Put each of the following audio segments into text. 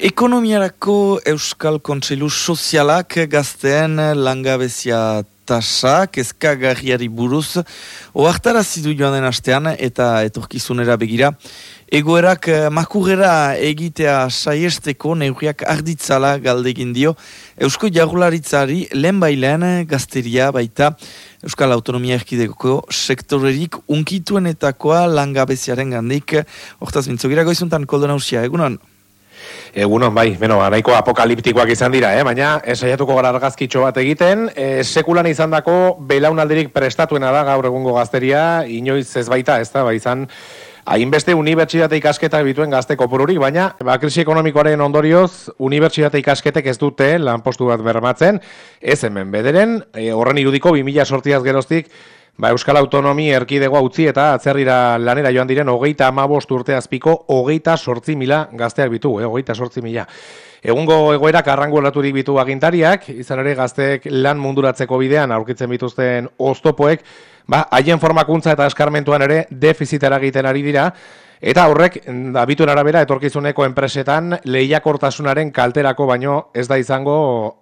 Ekonomiarako Euskal Kontseilu Sozialak gazteen langabezia tasa, kezkagarriari buruz, oartara zidu joan den astean eta etorkizunera begira. Egoerak eh, makurera egitea saiesteko neurriak arditzala galdegin dio Eusko Jagularitzari lehen bailean gazteria baita Euskal Autonomia Erkideko sektorerik unkituenetakoa langabeziaren gandik. Hortaz, mintzogira goizuntan koldo nausia, egunon? Egunon bai, beno, nahiko apokaliptikoak izan dira, eh? baina esaiatuko gara argazkitxo bat egiten, e, sekulan izan dako belaunaldirik prestatuena da gaur egungo gazteria, inoiz ez baita, ez da, ba izan, hainbeste unibertsitate ikasketak bituen gazte kopururik, baina ba, krisi ekonomikoaren ondorioz, unibertsitate ikasketek ez dute lanpostu bat bermatzen, ez hemen bederen, e, horren irudiko 2000 sortiaz geroztik, Ba, Euskal Autonomi erkidegoa utzi eta atzerrira lanera joan diren hogeita amabost urte azpiko hogeita sortzi mila gazteak bitu, eh, hogeita sortzi mila. Egungo egoerak arrangu eraturik bitu agintariak, izan ere gazteek lan munduratzeko bidean aurkitzen bituzten oztopoek, ba, haien formakuntza eta eskarmentuan ere defizitera egiten ari dira, Eta horrek, abituen arabera, etorkizuneko enpresetan lehiakortasunaren kalterako baino ez da izango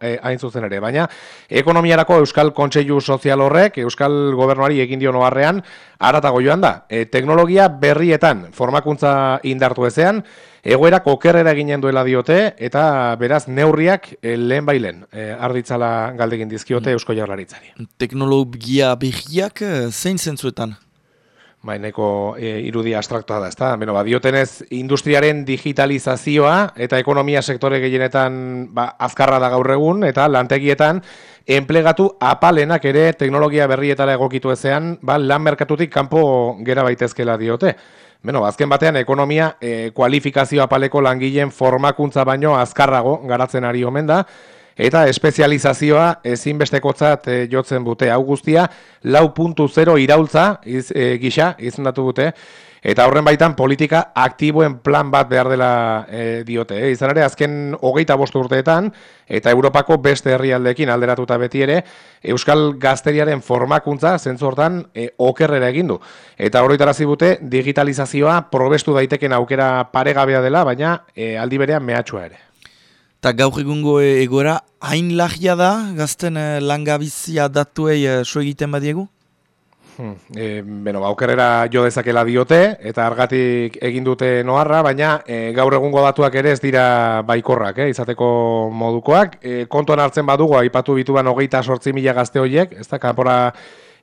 e, hain zuzen ere. Baina, ekonomiarako Euskal Kontseilu Sozial horrek, Euskal Gobernuari egin dio noarrean, aratago joan da. E, teknologia berrietan, formakuntza indartu ezean, egoera kokerrera ginen duela diote, eta beraz, neurriak e, lehen bailen, e, arditzala galdegin dizkiote Eusko Jaurlaritzari. Teknologia berriak zein zentzuetan? Baineko e, irudi astraktoa da, ezta? Beno, ba, diotenez, industriaren digitalizazioa eta ekonomia sektore gehienetan ba, azkarra da gaur egun, eta lantegietan, enplegatu apalenak ere teknologia berrietara egokitu ezean, ba, lan merkatutik kanpo gera baitezkela diote. Beno, azken batean, ekonomia e, kualifikazio apaleko langileen formakuntza baino azkarrago garatzen ari omen da, eta espezializazioa ezinbestekotzat e, jotzen bute. Hau guztia, lau puntu zero iraultza iz, e, gisa, izendatu bute, eta horren baitan politika aktiboen plan bat behar dela e, diote. E, izan ere, azken hogeita bostu urteetan, eta Europako beste herrialdeekin alderatuta beti ere, Euskal Gazteriaren formakuntza zentzortan e, okerrera egindu. Eta horretara zibute, digitalizazioa probestu daiteken aukera paregabea dela, baina e, aldi berean mehatxua ere. Eta gaur egungo egoera, hain lagia da, gazten eh, langabizia datuei eh, so egiten badiegu? E, beno, baukerrera jo dezakela diote, eta argatik egin dute noarra, baina e, gaur egungo datuak ere ez dira baikorrak, eh, izateko modukoak. E, kontuan hartzen badugu, aipatu bituan hogeita sortzi mila gazte horiek, ez da, kanpora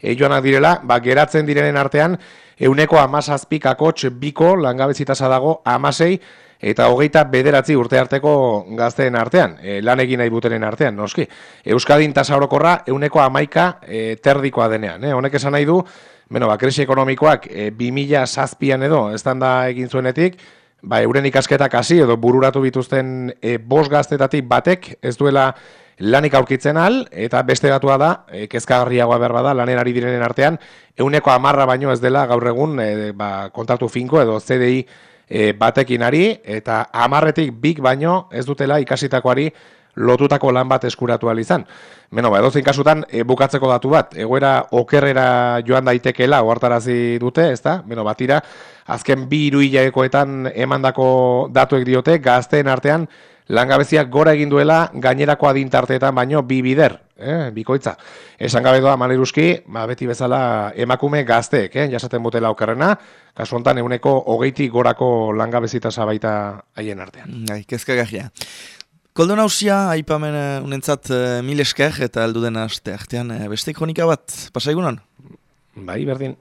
e, joanak direla, ba, geratzen direnen artean, euneko amazazpik akotx biko langabezitasa dago amasei, eta hogeita bederatzi urte arteko gazteen artean, e, lan egin nahi butenen artean, noski. Euskadin tasa orokorra euneko amaika e, terdikoa denean. E, honek esan nahi du, bueno, ba, krisi ekonomikoak e, 2000 zazpian edo, ez da egin zuenetik, ba, euren ikasketak hasi edo bururatu bituzten e, bos gaztetatik batek ez duela lanik aurkitzen al, eta beste gatua da, e, kezkagarriagoa berba da, lanen ari direnen artean, euneko amarra baino ez dela gaur egun e, ba, kontratu finko edo CDI e, batekin ari, eta amarretik bik baino ez dutela ikasitakoari lotutako lan bat eskuratu izan. Beno, ba, edozein kasutan, e, bukatzeko datu bat, egoera okerrera joan daitekela ohartarazi dute, ez da? Beno, batira, azken bi iruilekoetan emandako datuek diote, gazteen artean, langabeziak gora egin duela gainerako adintarteetan baino bi bider, eh, bikoitza. Esan gabe doa maleruzki, ba, beti bezala emakume gazteek, eh, jasaten botela okerrena, kasu honetan eguneko hogeiti gorako langabezita baita haien artean. Gai, kezka gajia. Koldo nausia, aipamen uh, unentzat uh, mil esker eta alduden aste artean uh, beste kronika bat, pasa egunon? Bai, berdin.